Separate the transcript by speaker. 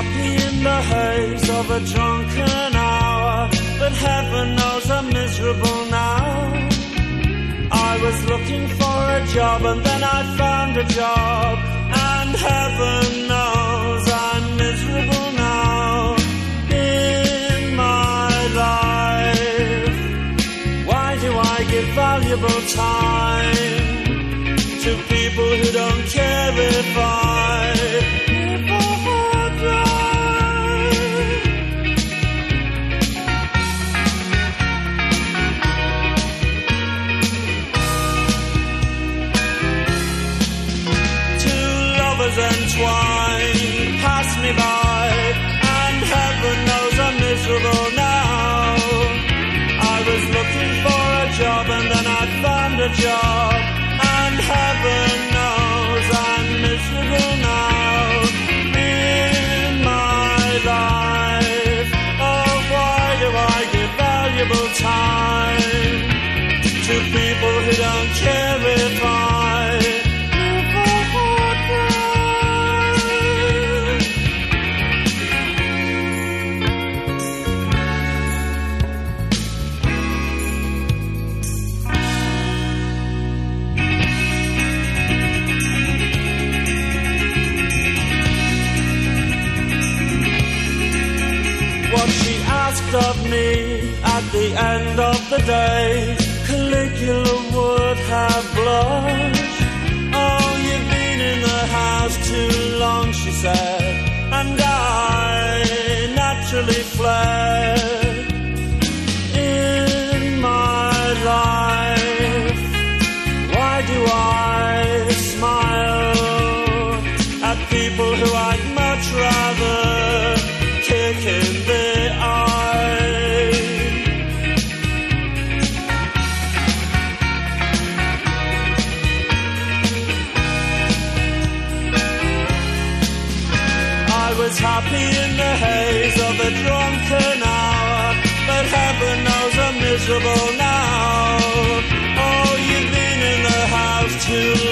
Speaker 1: happy in the haze of a drunken hour, but heaven knows I'm miserable now. I was looking for a job and then I found a job, and heaven knows I'm miserable now in my life. Why do I give valuable time to people who don't care if I lovers entwined pass me by, and heaven knows I'm miserable now. I was looking for a job and then I found a job, the end of the day, Caligula would have blushed. Oh, you've been in the house too long, she said, and I naturally fled was happy in the haze of a drunken hour, but heaven knows I'm miserable now. Oh, you've been in the house too long.